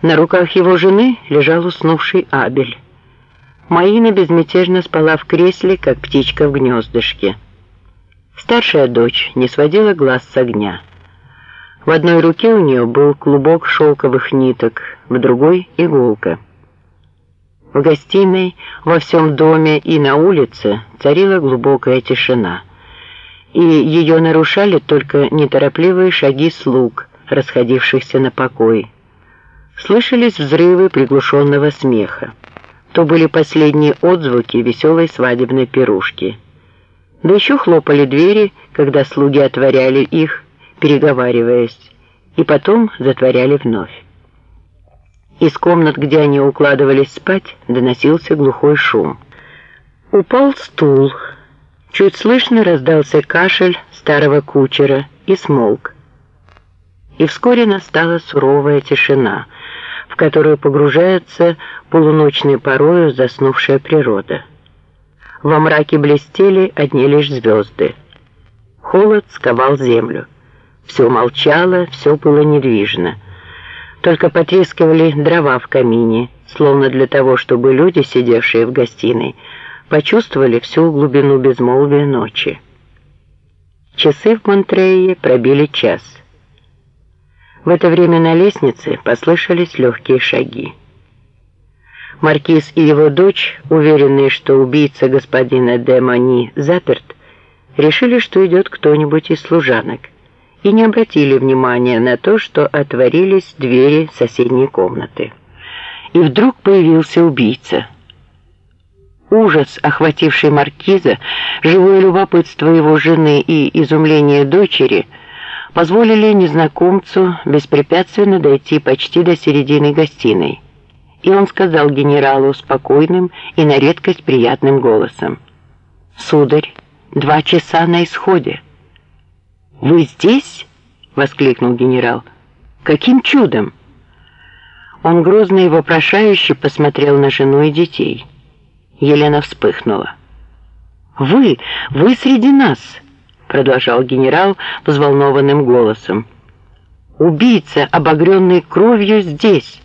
На руках его жены лежал уснувший Абель. Маина безмятежно спала в кресле, как птичка в гнездышке. Старшая дочь не сводила глаз с огня. В одной руке у нее был клубок шелковых ниток, в другой — иголка. В гостиной, во всем доме и на улице царила глубокая тишина, и ее нарушали только неторопливые шаги слуг, расходившихся на покой. Слышались взрывы приглушенного смеха. То были последние отзвуки веселой свадебной пирушки. Да еще хлопали двери, когда слуги отворяли их, переговариваясь, и потом затворяли вновь. Из комнат, где они укладывались спать, доносился глухой шум. Упал стул. Чуть слышно раздался кашель старого кучера и смолк. И вскоре настала суровая тишина — которую погружается полуночной порою заснувшая природа. Во мраке блестели одни лишь звезды. Холод сковал землю. Все молчало, все было недвижно. Только потрескивали дрова в камине, словно для того, чтобы люди, сидевшие в гостиной, почувствовали всю глубину безмолвия ночи. Часы в Монтрее пробили час. В это время на лестнице послышались легкие шаги. Маркиз и его дочь, уверенные, что убийца господина де Мани заперт, решили, что идет кто-нибудь из служанок, и не обратили внимания на то, что отворились двери соседней комнаты. И вдруг появился убийца. Ужас, охвативший маркиза, живое любопытство его жены и изумление дочери – позволили незнакомцу беспрепятственно дойти почти до середины гостиной. И он сказал генералу спокойным и на редкость приятным голосом. «Сударь, два часа на исходе». «Вы здесь?» — воскликнул генерал. «Каким чудом?» Он грозно и вопрошающе посмотрел на жену и детей. Елена вспыхнула. «Вы, вы среди нас!» Продолжал генерал взволнованным голосом. «Убийца, обогренный кровью, здесь.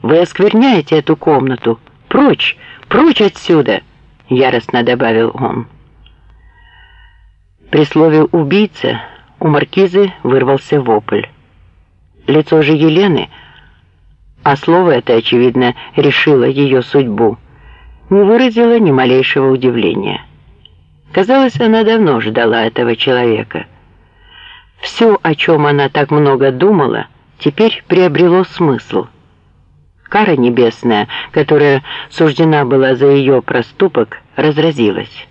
Вы оскверняете эту комнату. Прочь, прочь отсюда!» Яростно добавил он. При слове «убийца» у маркизы вырвался вопль. Лицо же Елены, а слово это, очевидно, решило ее судьбу, не выразило ни малейшего удивления. Казалось, она давно ждала этого человека. Все, о чем она так много думала, теперь приобрело смысл. Кара небесная, которая суждена была за ее проступок, разразилась.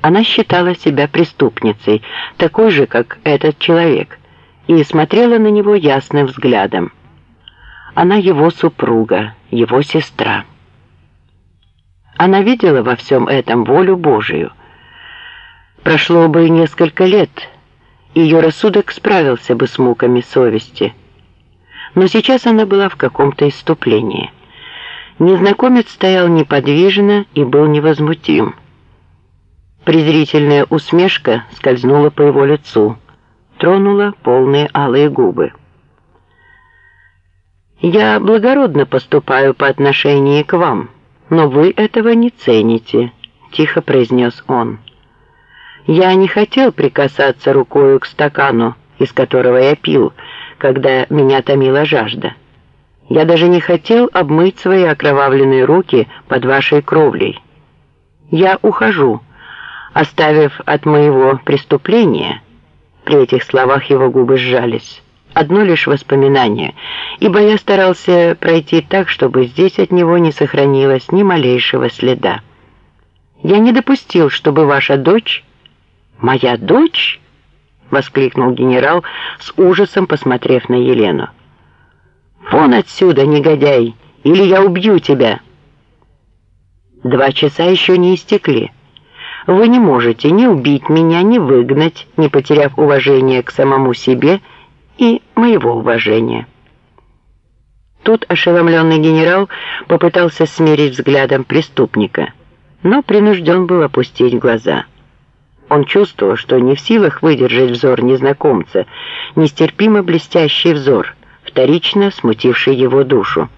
Она считала себя преступницей, такой же, как этот человек, и смотрела на него ясным взглядом. Она его супруга, его сестра. Она видела во всем этом волю Божию – Прошло бы несколько лет, ее рассудок справился бы с муками совести. Но сейчас она была в каком-то иступлении. Незнакомец стоял неподвижно и был невозмутим. Презрительная усмешка скользнула по его лицу, тронула полные алые губы. «Я благородно поступаю по отношению к вам, но вы этого не цените», — тихо произнес он. Я не хотел прикасаться рукою к стакану, из которого я пил, когда меня томила жажда. Я даже не хотел обмыть свои окровавленные руки под вашей кровлей. Я ухожу, оставив от моего преступления, при этих словах его губы сжались, одно лишь воспоминание, ибо я старался пройти так, чтобы здесь от него не сохранилось ни малейшего следа. Я не допустил, чтобы ваша дочь «Моя дочь?» — воскликнул генерал с ужасом, посмотрев на Елену. «Вон отсюда, негодяй, или я убью тебя!» Два часа еще не истекли. Вы не можете ни убить меня, ни выгнать, не потеряв уважения к самому себе и моего уважения. Тут ошеломленный генерал попытался смерить взглядом преступника, но принужден был опустить глаза. Он чувствовал, что не в силах выдержать взор незнакомца, нестерпимо блестящий взор, вторично смутивший его душу.